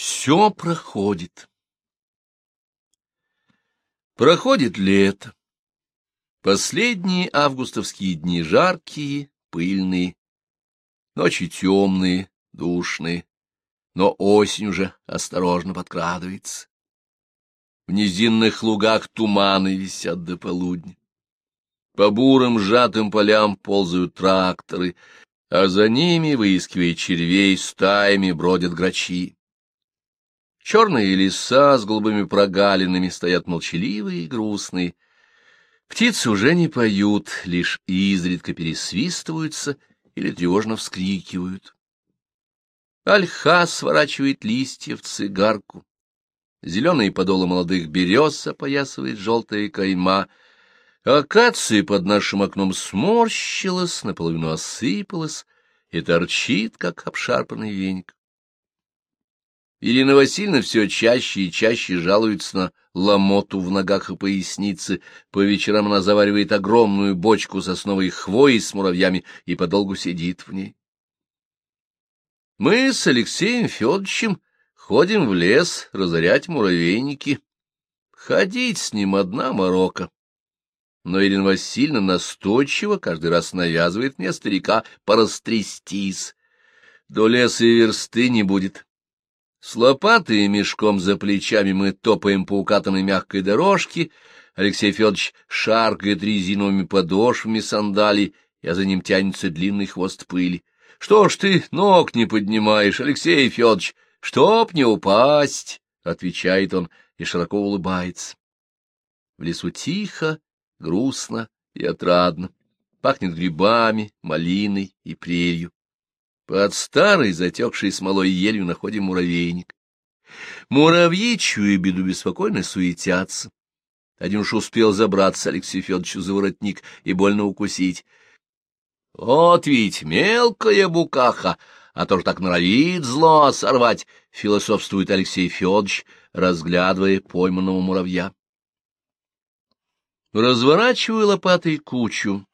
Все проходит. Проходит лето. Последние августовские дни жаркие, пыльные, ночи темные, душные, но осень уже осторожно подкрадывается. В низинных лугах туманы висят до полудня. По бурым сжатым полям ползают тракторы, а за ними, выискивая червей, стаями бродят грачи. Черные леса с голубыми прогалинами стоят молчаливые и грустные. Птицы уже не поют, лишь изредка пересвистываются или тревожно вскрикивают. Ольха сворачивает листья в цигарку. Зеленые подолы молодых берез опоясывает желтая кайма — Акация под нашим окном сморщилась, наполовину осыпалась и торчит, как обшарпанный веник. Ирина Васильевна все чаще и чаще жалуется на ломоту в ногах и пояснице. По вечерам она заваривает огромную бочку сосновой хвои с муравьями и подолгу сидит в ней. Мы с Алексеем Федоровичем ходим в лес разорять муравейники. Ходить с ним одна морока но Ирина Васильевна настойчиво каждый раз навязывает мне старика порастрястись. До леса и версты не будет. С лопатой и мешком за плечами мы топаем по укатанной мягкой дорожке, Алексей Федорович шаркает резиновыми подошвами сандалий, а за ним тянется длинный хвост пыли. — Что ж ты ног не поднимаешь, Алексей Федорович, чтоб не упасть? — отвечает он и широко улыбается. В лесу тихо, грустно и отрадно. Пахнет грибами, малиной и прелью. Под старой, затекшей смолой елью находим муравейник. Муравьи, чуя беду, беспокойно суетятся. Один уж успел забраться Алексею Федоровичу за воротник и больно укусить. — Вот ведь мелкая букаха, а то ж так норовит зло сорвать, — философствует Алексей Федорович, разглядывая пойманного муравья. Разворачиваю лопатой кучу.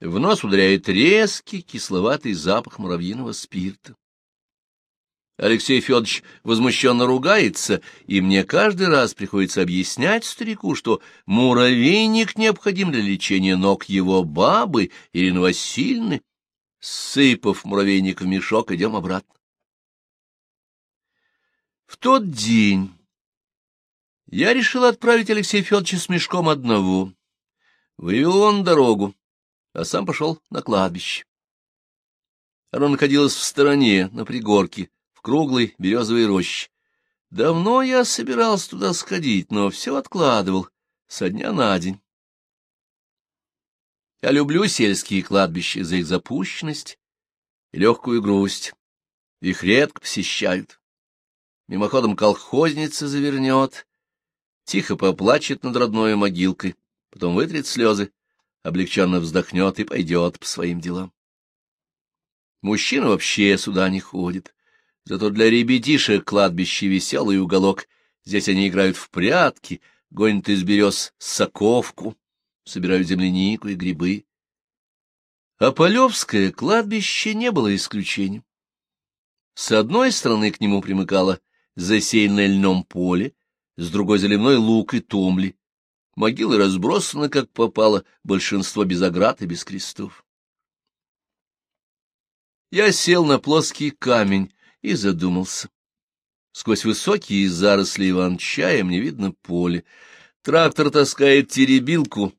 В нос ударяет резкий кисловатый запах муравьиного спирта. Алексей Федорович возмущенно ругается, и мне каждый раз приходится объяснять старику, что муравейник необходим для лечения ног его бабы Ирины Васильевны. Сыпав муравейник в мешок, идем обратно. В тот день я решил отправить Алексея Федоровича с мешком одного. Вывел он дорогу, а сам пошел на кладбище. Оно находилось в стороне, на пригорке, в круглой березовой роще. Давно я собирался туда сходить, но все откладывал со дня на день. Я люблю сельские кладбища за их запущенность и легкую грусть. Их редко посещают. Мимоходом колхозница завернет, тихо поплачет над родной могилкой, потом вытрет слезы, облегченно вздохнет и пойдет по своим делам. Мужчина вообще сюда не ходит, зато для ребятишек кладбище веселый уголок, здесь они играют в прятки, гонят из берез соковку, собирают землянику и грибы. А Полевское кладбище не было исключением. С одной стороны к нему примыкало засеянное льном поле, с другой заливной лук и томли. Могилы разбросаны, как попало, большинство без оград и без крестов. Я сел на плоский камень и задумался. Сквозь высокие заросли иван-чая мне видно поле. Трактор таскает теребилку,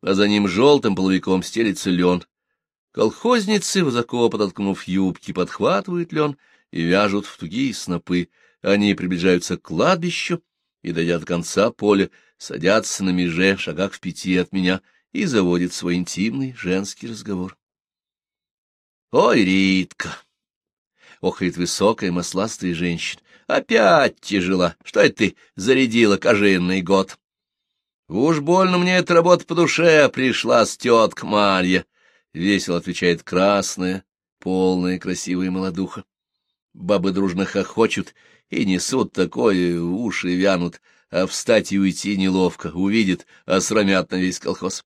а за ним желтым половиком стелится лен. Колхозницы, высоко подоткнув юбки, подхватывают лен и вяжут в тугие снопы. Они приближаются к кладбищу, и, дойдя до конца поля, садятся на меже, шагах в пяти от меня, и заводят свой интимный женский разговор. «Ой, Ритка!» — охает высокая масластая женщина. «Опять тяжела! Что это ты зарядила кожинный год?» «Уж больно мне эта работа по душе пришла с тетка Марья!» — весело отвечает красная, полная красивая молодуха. Бабы дружно хохочут и несут такое, уши вянут, а встать и уйти неловко, увидит, а срамят на весь колхоз.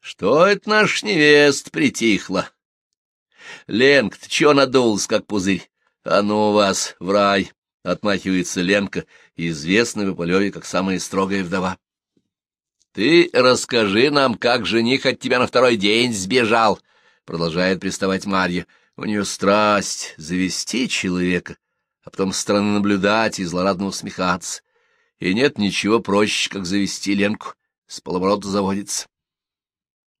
Что это наш невест притихла? Ленк, ты чё надулась, как пузырь? А ну вас в рай! отмахивается Ленка, известная в Полеве как самая строгая вдова. Ты расскажи нам, как жених от тебя на второй день сбежал, продолжает приставать Марья. У нее страсть завести человека, а потом странно наблюдать и злорадно усмехаться. И нет ничего проще, как завести Ленку, с полоборота заводится.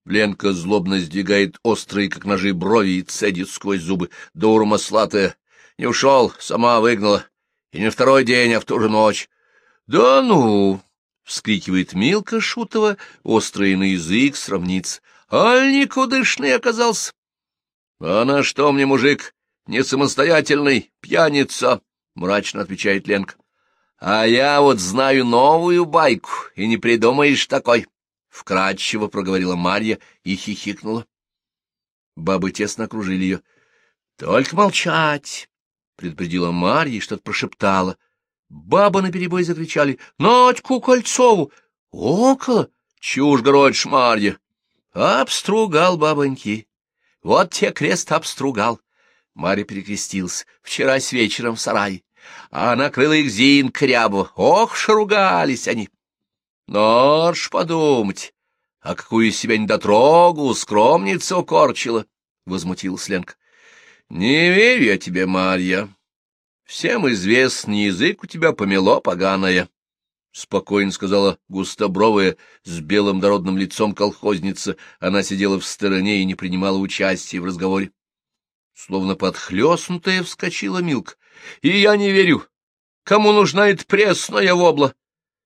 Ленка злобно сдвигает острые, как ножи, брови и цедит сквозь зубы. Дура маслатая. Не ушел, сама выгнала. И не второй день, а в ту же ночь. — Да ну! — вскрикивает Милка Шутова, острый на язык сравнится. — Аль никудышный оказался. — Она что мне, мужик, не самостоятельный, пьяница? — мрачно отвечает Ленка. — А я вот знаю новую байку, и не придумаешь такой. — вкратчиво проговорила Марья и хихикнула. Бабы тесно окружили ее. — Только молчать! — предупредила Марья и что-то прошептала. Бабы наперебой закричали. — Надьку Кольцову! Около! Чушь городишь, Марья! Обстругал бабоньки. Вот те крест обстругал. Марья перекрестился. Вчера с вечером в сарае. А накрыла их Зин крябу. Ох, шаругались они! Но ж подумать, а какую себя недотрогу, скромницу корчила, — возмутилась Ленка. — Не верю я тебе, Марья. Всем известный язык у тебя помело поганое, — спокойно сказала густобровая с белым дородным лицом колхозница. Она сидела в стороне и не принимала участия в разговоре. Словно подхлёстнутая вскочила Милка. — И я не верю. Кому нужна эта пресная вобла?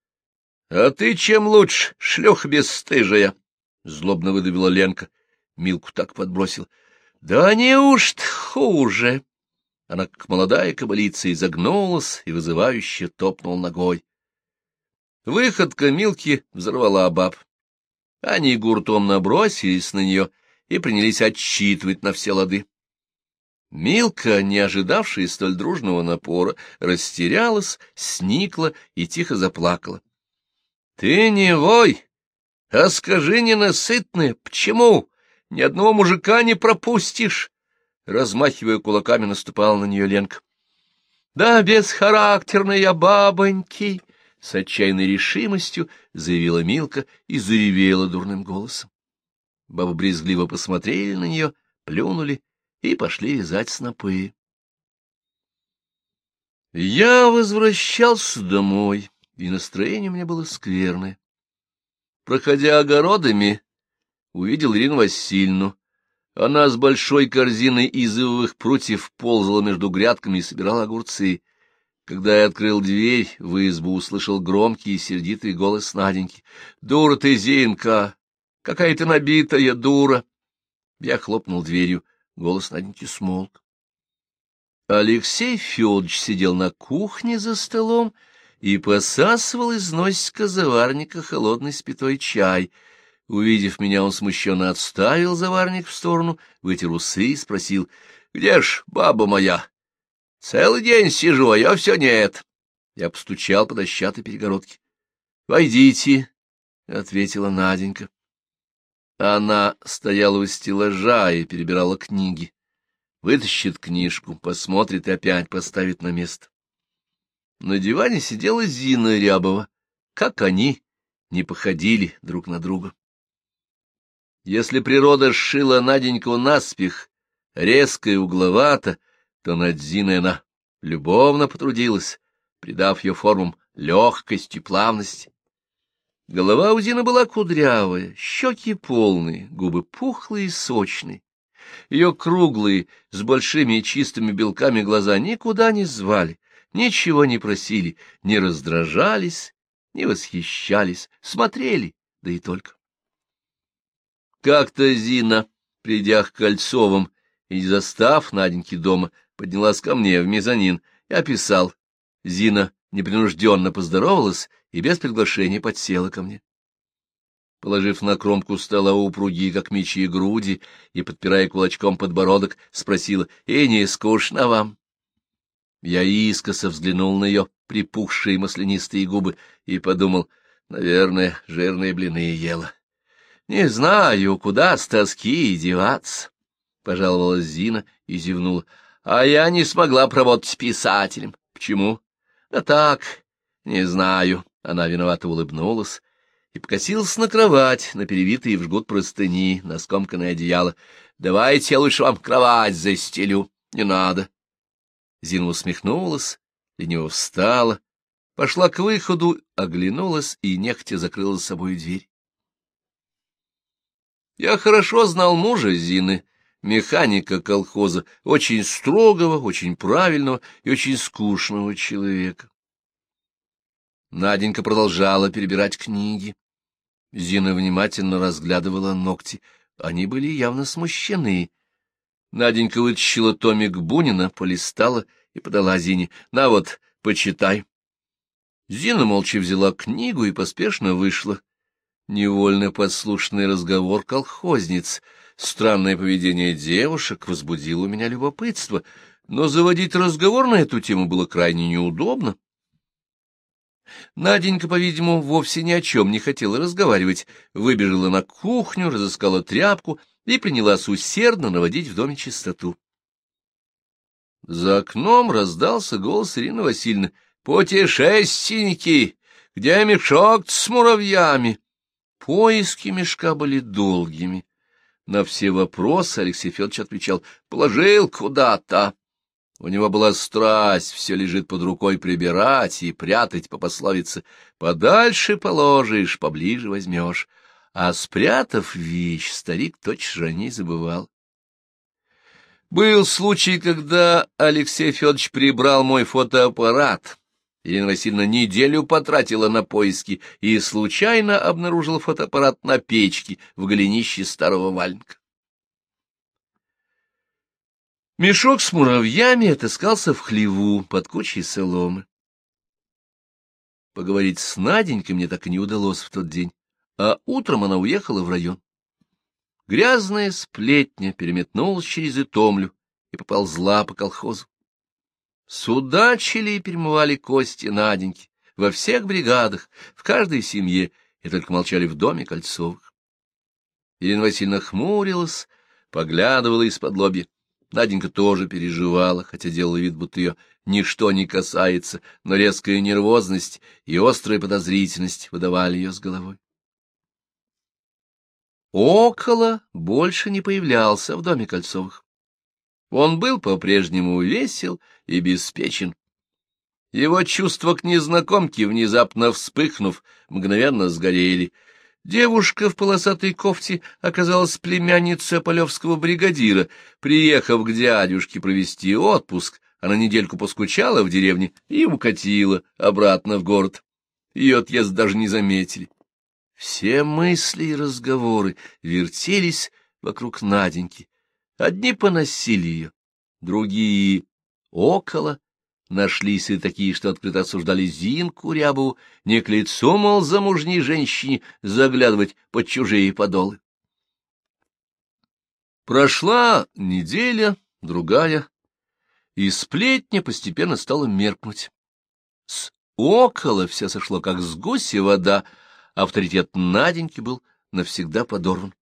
—— А ты чем лучше, шлюх бесстыжая? — злобно выдавила Ленка. Милку так подбросил. — Да неужто хуже? Она, как молодая кабалица, изогнулась и вызывающе топнул ногой. Выходка Милки взорвала баб. Они гуртом набросились на нее и принялись отчитывать на все лады. Милка, не ожидавшая столь дружного напора, растерялась, сникла и тихо заплакала. Ты не вой, а скажи ненасытное, почему ни одного мужика не пропустишь? Размахивая кулаками, наступал на нее Ленка. Да, бесхарактерная бабоньки! С отчаянной решимостью заявила Милка и заревела дурным голосом. Бабы брезгливо посмотрели на нее, плюнули и пошли вязать снопы. Я возвращался домой и настроение у меня было скверное. Проходя огородами, увидел Ирину Васильевну. Она с большой корзиной изывовых прутьев ползала между грядками и собирала огурцы. Когда я открыл дверь, в избу услышал громкий и сердитый голос Наденьки. — Дура ты, Зинка! Какая ты набитая дура! Я хлопнул дверью. Голос Наденьки смолк. Алексей Федорович сидел на кухне за столом и посасывал из носика заварника холодный спитой чай. Увидев меня, он смущенно отставил заварник в сторону, вытер усы и спросил, — Где ж баба моя? — Целый день сижу, а я все нет. Я постучал по дощатой перегородке. — Войдите, — ответила Наденька. Она стояла у стеллажа и перебирала книги. Вытащит книжку, посмотрит и опять поставит на место. На диване сидела Зина Рябова. Как они не походили друг на друга. Если природа сшила Наденьку наспех, резко и угловато, то над Зиной она любовно потрудилась, придав ее формам легкость и плавность. Голова у Зины была кудрявая, щеки полные, губы пухлые и сочные. Ее круглые, с большими чистыми белками глаза никуда не звали, ничего не просили, не раздражались, не восхищались, смотрели, да и только. Как-то Зина, придя к Кольцовым и застав Наденьки дома, поднялась ко мне в мезонин и описал. Зина непринужденно поздоровалась и без приглашения подсела ко мне. Положив на кромку стола упругие, как мечи, груди и подпирая кулачком подбородок, спросила, — И не скучно вам? Я искоса взглянул на ее припухшие маслянистые губы и подумал, наверное, жирные блины ела. Не знаю, куда с тоски деваться, — пожаловалась Зина и зевнула. А я не смогла поработать писателем. Почему? А так, не знаю. Она виновато улыбнулась и покосилась на кровать, на перевитые в жгут простыни, на скомканное одеяло. Давайте я лучше вам кровать застелю. Не надо. Зина усмехнулась, лениво встала, пошла к выходу, оглянулась и нехотя закрыла за собой дверь. Я хорошо знал мужа Зины, механика колхоза, очень строгого, очень правильного и очень скучного человека. Наденька продолжала перебирать книги. Зина внимательно разглядывала ногти. Они были явно смущены. Наденька вытащила томик Бунина, полистала и подала Зине. — На вот, почитай. Зина молча взяла книгу и поспешно вышла невольно подслушанный разговор колхозниц. Странное поведение девушек возбудило у меня любопытство, но заводить разговор на эту тему было крайне неудобно. Наденька, по-видимому, вовсе ни о чем не хотела разговаривать, выбежала на кухню, разыскала тряпку и принялась усердно наводить в доме чистоту. За окном раздался голос Ирины Васильевны. — Путешественники! Где мешок с муравьями? Поиски мешка были долгими. На все вопросы Алексей Федорович отвечал «положил куда-то». У него была страсть, все лежит под рукой прибирать и прятать по пословице «подальше положишь, поближе возьмешь». А спрятав вещь, старик точно же не забывал. Был случай, когда Алексей Федорович прибрал мой фотоаппарат — Ирина Васильевна неделю потратила на поиски и случайно обнаружила фотоаппарат на печке в голенище старого валенка. Мешок с муравьями отыскался в хлеву под кучей соломы. Поговорить с Наденькой мне так и не удалось в тот день, а утром она уехала в район. Грязная сплетня переметнулась через Итомлю и поползла по колхозу. Судачили и перемывали кости Наденьки во всех бригадах, в каждой семье, и только молчали в доме Кольцовых. Ирина Васильевна хмурилась, поглядывала из-под лоби. Наденька тоже переживала, хотя делала вид, будто ее ничто не касается, но резкая нервозность и острая подозрительность выдавали ее с головой. Около больше не появлялся в доме Кольцовых. Он был по-прежнему весел и беспечен. Его чувства к незнакомке, внезапно вспыхнув, мгновенно сгорели. Девушка в полосатой кофте оказалась племянницей Ополевского бригадира. Приехав к дядюшке провести отпуск, она недельку поскучала в деревне и укатила обратно в город. Ее отъезд даже не заметили. Все мысли и разговоры вертелись вокруг Наденьки. Одни поносили ее, другие — около. Нашлись и такие, что открыто осуждали Зинку Рябову, не к лицу, мол, замужней женщине заглядывать под чужие подолы. Прошла неделя, другая, и сплетня постепенно стала меркнуть. С около все сошло, как с гуся вода, авторитет Наденьки был навсегда подорван.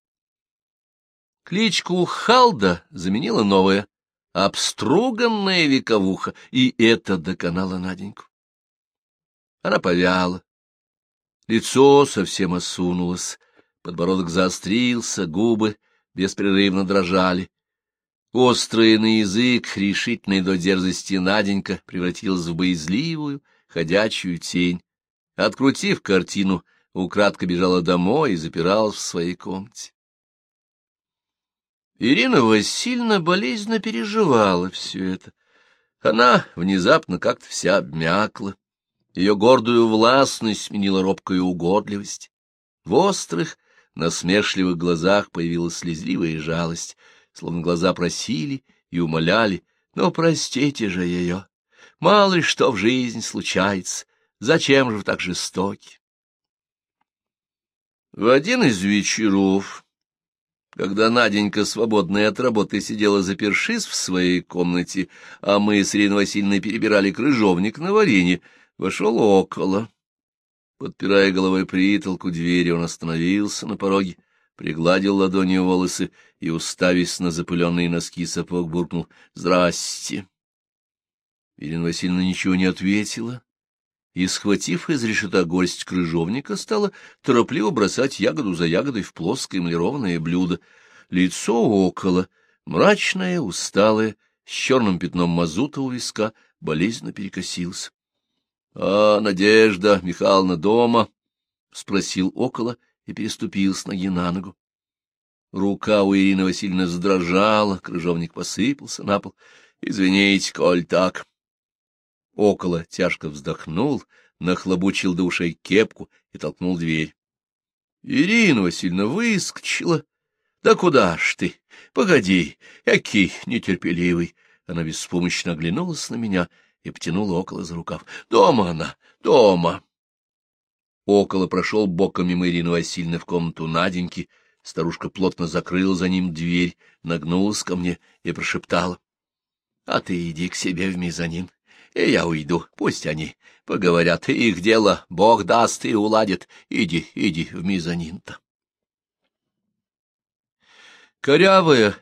Кличку Халда заменила новая, обструганная вековуха, и это доконало Наденьку. Она повяла, лицо совсем осунулось, подбородок заострился, губы беспрерывно дрожали. Острый на язык, решительный до дерзости Наденька превратилась в боязливую, ходячую тень. Открутив картину, украдко бежала домой и запиралась в своей комнате. Ирина Васильевна болезненно переживала все это. Она внезапно как-то вся обмякла. Ее гордую властность сменила робкую угодливость. В острых, насмешливых глазах появилась слезливая жалость, словно глаза просили и умоляли, «Ну, простите же ее! Мало ли что в жизни случается! Зачем же вы так жестоки?» В один из вечеров когда Наденька, свободная от работы, сидела запершись в своей комнате, а мы с Ириной Васильевной перебирали крыжовник на варенье, вошел около. Подпирая головой притолку двери, он остановился на пороге, пригладил ладонью волосы и, уставясь на запыленные носки сапог, буркнул «Здрасте». Ирина Васильевна ничего не ответила, и, схватив из решета горсть крыжовника, стала торопливо бросать ягоду за ягодой в плоское эмалированное блюдо. Лицо около, мрачное, усталое, с черным пятном мазута у виска, болезненно перекосилось. — А Надежда Михайловна дома? — спросил около и переступил с ноги на ногу. Рука у Ирины Васильевны задрожала, крыжовник посыпался на пол. — Извините, коль так. Около тяжко вздохнул, нахлобучил до ушей кепку и толкнул дверь. Ирина Васильевна выскочила. — Да куда ж ты? Погоди, який нетерпеливый. Она беспомощно оглянулась на меня и потянула около за рукав. — Дома она, дома. Около прошел боком мимо Ирины Васильевны в комнату Наденьки, Старушка плотно закрыла за ним дверь, нагнулась ко мне и прошептала. — А ты иди к себе в мезонин, и я уйду, пусть они поговорят, их дело Бог даст и уладит. Иди, иди в мезонин-то. Корявая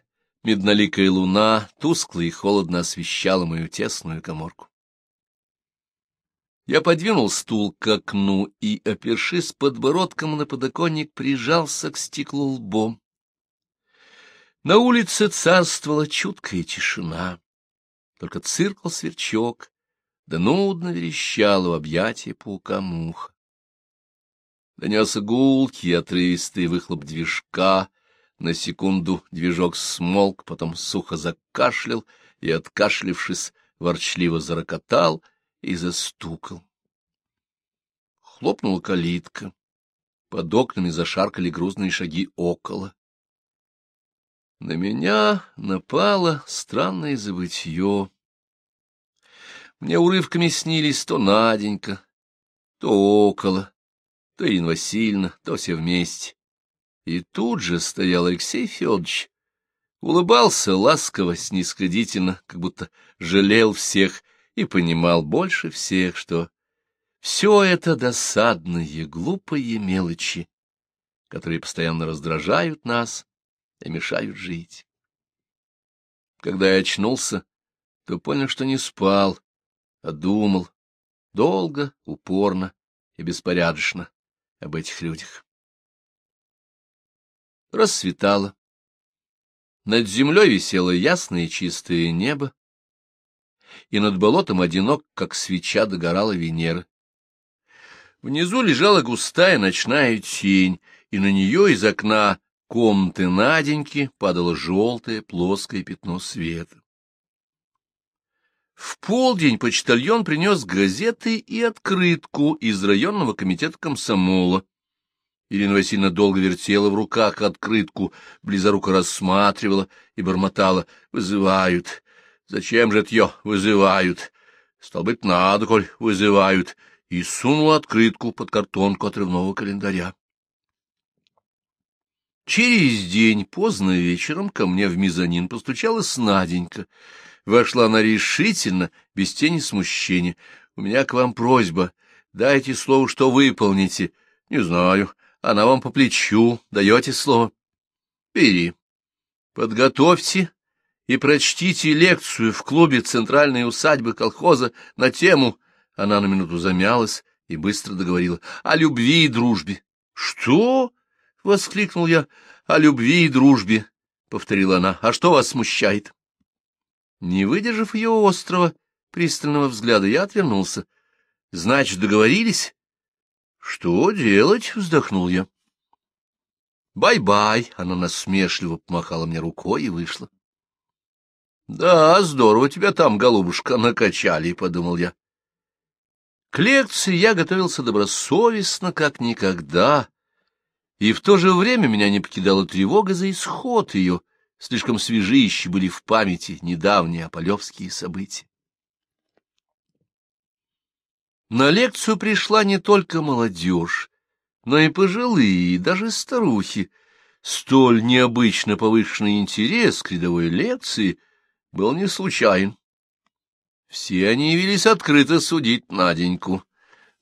медноликая луна тускло и холодно освещала мою тесную коморку. Я подвинул стул к окну и, опершись подбородком на подоконник, прижался к стеклу лбом. На улице царствовала чуткая тишина. Только циркал сверчок, да нудно верещал в объятии паука муха. Донесся гулкий отрывистый выхлоп движка. На секунду движок смолк, потом сухо закашлял и, откашлившись, ворчливо зарокотал — и застукал. Хлопнула калитка. Под окнами зашаркали грузные шаги около. На меня напало странное забытье. Мне урывками снились то Наденька, то около, то Ирина Васильевна, то все вместе. И тут же стоял Алексей Федорович, улыбался ласково, снисходительно, как будто жалел всех и понимал больше всех, что все это досадные, глупые мелочи, которые постоянно раздражают нас и мешают жить. Когда я очнулся, то понял, что не спал, а думал долго, упорно и беспорядочно об этих людях. Рассветало. Над землей висело ясное чистое небо, и над болотом одинок, как свеча, догорала Венера. Внизу лежала густая ночная тень, и на нее из окна комнаты Наденьки падало желтое плоское пятно света. В полдень почтальон принес газеты и открытку из районного комитета комсомола. Ирина Васильевна долго вертела в руках открытку, близоруко рассматривала и бормотала. «Вызывают, Зачем же это вызывают? Стал быть, надо, коль вызывают. И сунул открытку под картонку отрывного календаря. Через день, поздно вечером, ко мне в мезонин постучалась Наденька. Вошла она решительно, без тени смущения. — У меня к вам просьба. Дайте слово, что выполните. — Не знаю. Она вам по плечу. Даете слово? — Бери. Подготовьте и прочтите лекцию в клубе Центральной усадьбы колхоза на тему, она на минуту замялась и быстро договорила, о любви и дружбе. — Что? — воскликнул я. — О любви и дружбе, — повторила она. — А что вас смущает? Не выдержав ее острого, пристального взгляда, я отвернулся. — Значит, договорились? — Что делать? — вздохнул я. «Bye-bye!» — она насмешливо помахала мне рукой и вышла. — Да, здорово тебя там, голубушка, накачали, — подумал я. К лекции я готовился добросовестно, как никогда, и в то же время меня не покидала тревога за исход ее, слишком свежищи были в памяти недавние ополевские события. На лекцию пришла не только молодежь, но и пожилые, и даже старухи. Столь необычно повышенный интерес к рядовой лекции был не случайен. Все они явились открыто судить Наденьку.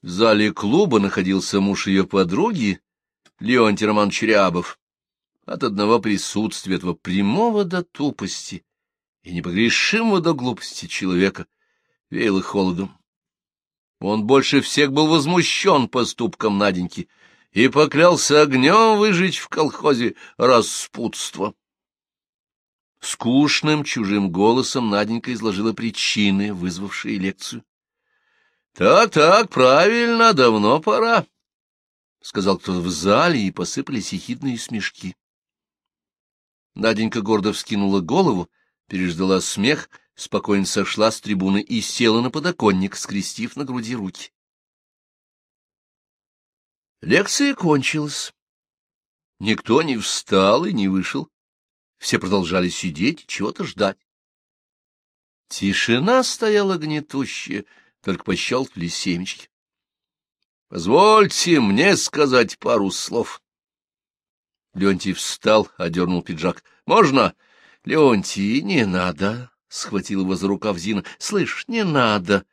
В зале клуба находился муж ее подруги, Леонтий Роман Черябов. От одного присутствия этого прямого до тупости и непогрешимого до глупости человека веяло холодом. Он больше всех был возмущен поступком Наденьки и поклялся огнем выжечь в колхозе распутство. Скучным чужим голосом Наденька изложила причины, вызвавшие лекцию. «Так, так, правильно, давно пора», — сказал кто-то в зале, и посыпались ехидные смешки. Наденька гордо вскинула голову, переждала смех, спокойно сошла с трибуны и села на подоконник, скрестив на груди руки. Лекция кончилась. Никто не встал и не вышел. Все продолжали сидеть, чего-то ждать. Тишина стояла гнетущая, только пощелкали семечки. — Позвольте мне сказать пару слов. Леонтий встал, одернул пиджак. — Можно? — Леонтий, не надо, — схватил его за рукав Зина. — Слышь, не надо.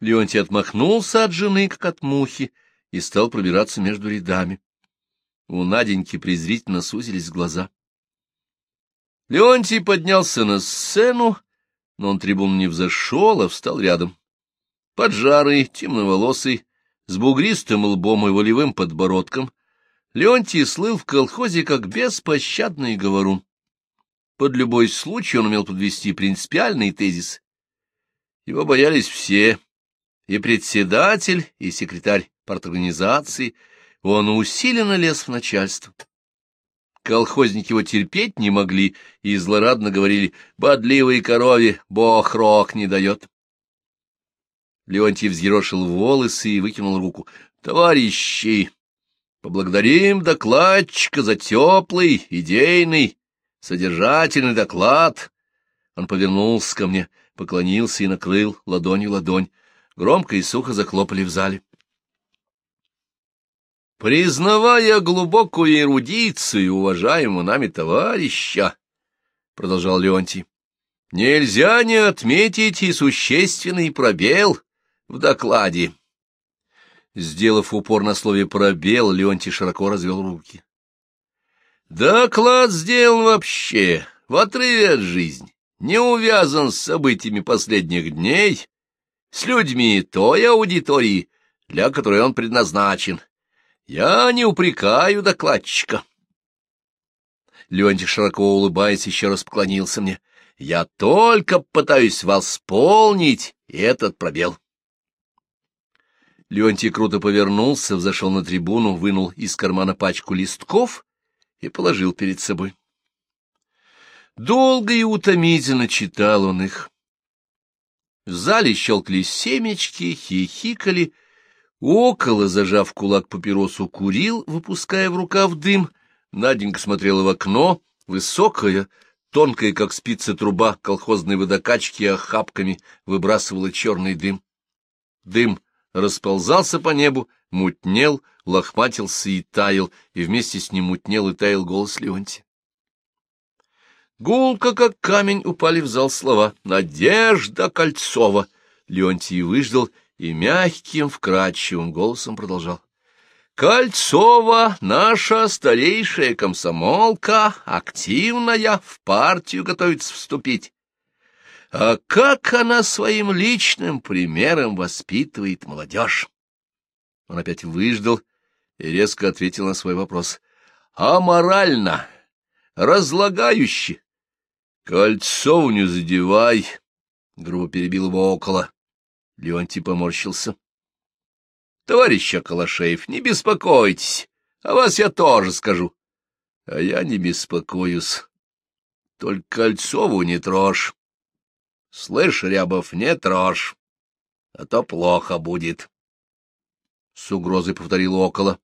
Леонтий отмахнулся от жены, как от мухи, и стал пробираться между рядами. У Наденьки презрительно сузились глаза. Леонтий поднялся на сцену, но он трибун не взошел, а встал рядом. Поджарый, темноволосый, с бугристым лбом и волевым подбородком, Леонтий слыл в колхозе как беспощадный говорун. Под любой случай он умел подвести принципиальный тезис. Его боялись все, и председатель, и секретарь парторганизации. Он усиленно лез в начальство. Колхозники его терпеть не могли и злорадно говорили «Бодливой корове бог рог не дает». Леонтий взъерошил волосы и выкинул руку. «Товарищи!» Поблагодарим докладчика за теплый, идейный, содержательный доклад. Он повернулся ко мне, поклонился и накрыл ладонью ладонь. Громко и сухо захлопали в зале. Признавая глубокую эрудицию уважаемого нами товарища, — продолжал Леонтий, — нельзя не отметить и существенный пробел в докладе. Сделав упор на слове «пробел», Леонтий широко развел руки. Доклад сделан вообще в отрыве от жизни, не увязан с событиями последних дней, с людьми той аудитории, для которой он предназначен. Я не упрекаю докладчика. Леонтий, широко улыбаясь, еще раз поклонился мне. Я только пытаюсь восполнить этот пробел. Леонтий круто повернулся, взошел на трибуну, вынул из кармана пачку листков и положил перед собой. Долго и утомительно читал он их. В зале щелкли семечки, хихикали. Около, зажав кулак папиросу, курил, выпуская в рукав дым. Наденька смотрела в окно, высокая, тонкая, как спица труба колхозной водокачки, охапками выбрасывала черный дым. Дым расползался по небу, мутнел, лохматился и таял, и вместе с ним мутнел и таял голос Леонтия. Гулко, как камень, упали в зал слова «Надежда Кольцова». Леонтий выждал и мягким, вкрадчивым голосом продолжал. «Кольцова, наша старейшая комсомолка, активная, в партию готовится вступить. А как она своим личным примером воспитывает молодежь? Он опять выждал и резко ответил на свой вопрос. Аморально, разлагающе. Кольцов не задевай, — грубо перебил его около. Леонтий поморщился. — Товарищ Акалашеев, не беспокойтесь, о вас я тоже скажу. — А я не беспокоюсь. Только Кольцову не трожь. Слышь, Рябов, не трожь, а то плохо будет. С угрозой повторил около.